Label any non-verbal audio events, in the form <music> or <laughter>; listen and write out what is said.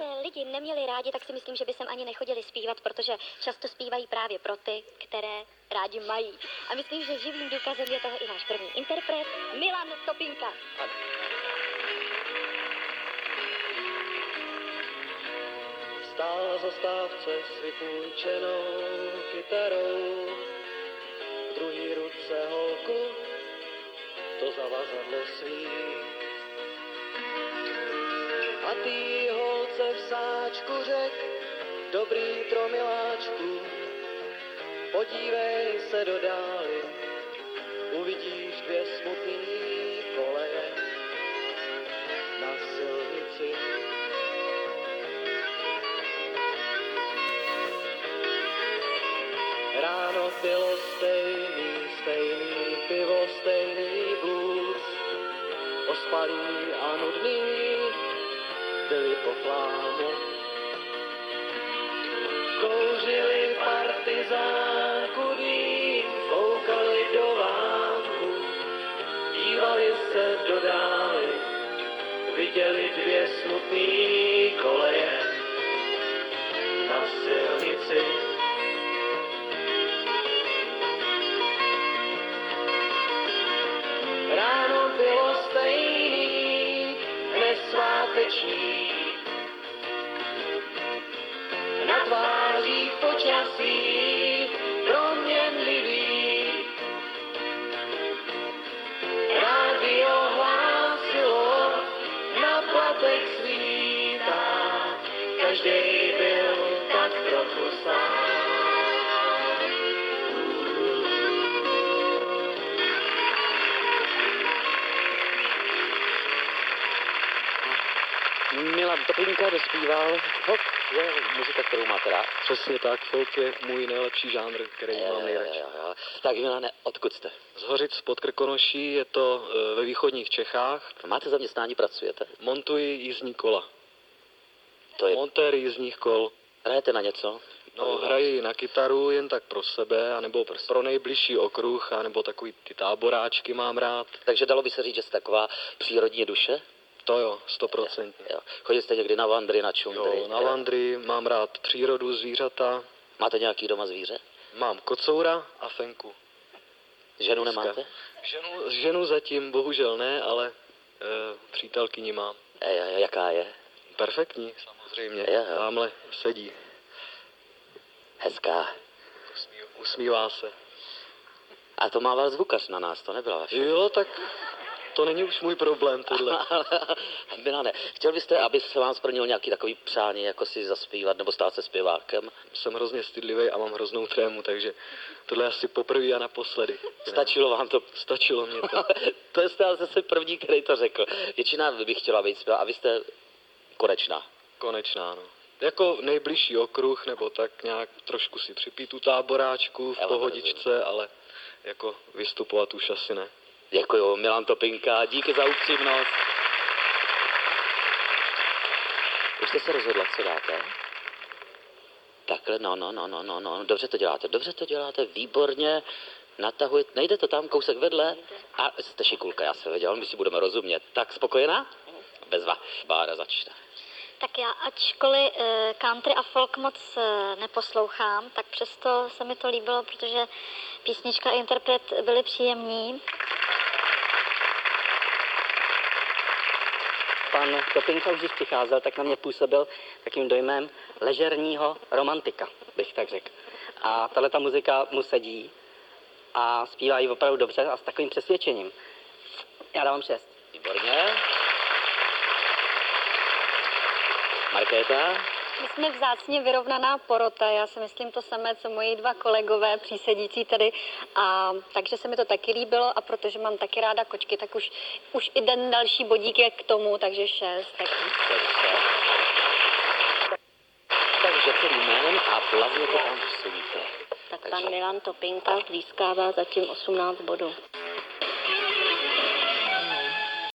se lidi neměli rádi, tak si myslím, že by sem ani nechodili zpívat, protože často zpívají právě pro ty, které rádi mají. A myslím, že živým důkazem je toho i náš první interpret, Milan Topinka. Stál na zastávce s vypůjčenou kytarou, v druhý ruce holku, to zavazadlo svý. A tý holce v sáčku řek, dobrý tromiláčku, podívej se do dály, uvidíš dvě smutný koleje na silnici. Ráno bylo stejný, stejný pivo, stejný blues. Ospalí a nudný byli po chlámu. Kouřili partizánku dým, koukali do vámku. Dívali se do dály, viděli dvě smutný koleje na silnici. Nesváteční. Na tvářích počasí proměnlivý. Rádio hlásilo, na platech svítá, každý byl tak trochu sám. Milan Topinka dospíval. Folk je muzika, kterou máte rád. Přesně tak, folk je můj nejlepší žánr, který mám nejradši. Tak Milane, odkud jste? Z Hořic pod Krkonoší je to eh, ve východních Čechách. Máte zaměstnání, pracujete? Montuji jízdní kola. To je... Montér jízdních kol. Hrajete na něco? No, hraji na kytaru jen tak pro sebe, anebo pro nejbližší okruh, anebo takový ty táboráčky mám rád. Takže dalo by se říct, že jste taková přírodní duše? To jo, stoprocentně. Jo. Chodili jste někdy na vandry, na čundry? Jo, na vandry, mám rád přírodu, zvířata, Máte nějaký doma zvíře? mám kocoura a fenku. Ženu Dneska. nemáte? Ženu, ženu zatím bohužel ne, ale e, přítelkyni mám. E, e, jaká je? Perfektní, samozřejmě. Jo, jo. Tamhle sedí, Hezká. usmí, usmívá se. A to mával zvukař na nás, to nebyla vaše. Jo, tak to není už můj problém, tohle. <laughs> Milane, chtěl byste, aby se vám splnil nějaký takový přání, jako si zaspívat nebo stát se zpěvákem? Jsem hrozně stydlivý a mám hroznou trému, takže tohle je asi poprvé a naposledy. Stačilo vám to? Stačilo mě to. <laughs> to jste ale zase první, který to řekl. Většina by chtěla být zpěvá a vy jste konečná. Konečná, no. Jako nejbližší okruh, nebo tak nějak trošku si připít tu táboráčku v pohodičce, ale jako vystupovat už asi ne. Děkuju, Milan Topinka, díky za upřímnost. Už jste se rozhodla, co dáte? Takhle, no, no, no, no, no, no, dobře to děláte, dobře to děláte, výborně, natahujete, nejde to tam, kousek vedle, a jste šikulka, já jsem věděl, my si budeme rozumět. Tak spokojená? Bezva, Bára začne. Tak já, ačkoliv eh, country a folk moc eh, neposlouchám, tak přesto se mi to líbilo, protože písnička a interpret byli příjemní. Pan Topinka už když přicházel, tak na mě působil takým dojmem ležerního romantika, bych tak řekl. A tahle ta muzika mu sedí a zpívá ji opravdu dobře a s takovým přesvědčením. Já dávám šest. Výborně. Markéta? My jsme vzácně vyrovnaná porota, já si myslím to samé, co moji dva kolegové přísedící tady. A, takže se mi to taky líbilo a protože mám taky ráda kočky, tak už, už i den další bodík je k tomu, takže šest. Tak... Takže celým jménem a plavně to tam vsuníte. Tak pan Milan Topinka získává zatím 18 bodů.